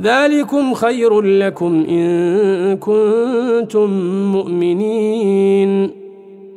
ذلكم خير لكم إن كنتم مؤمنين.